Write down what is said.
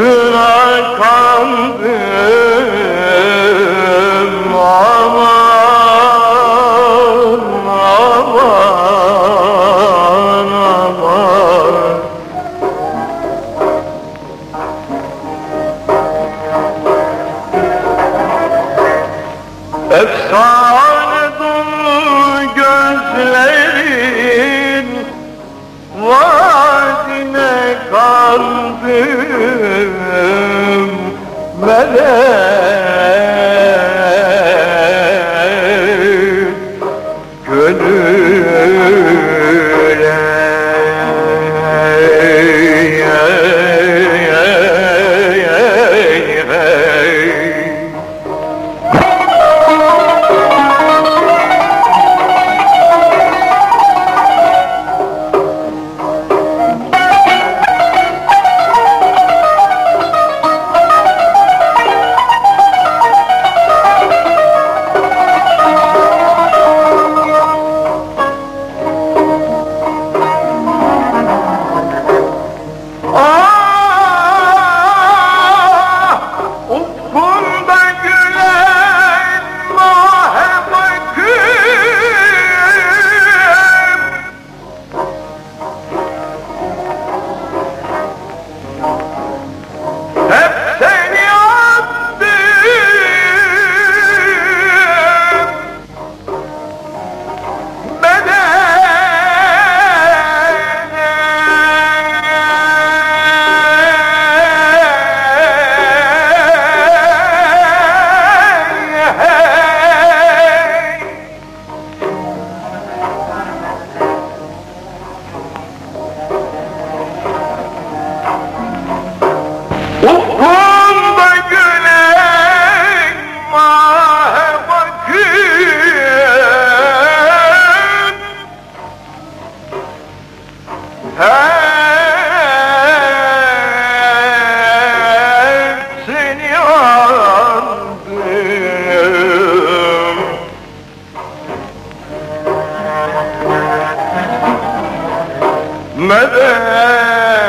Kırar kandı melek Gönül Neden?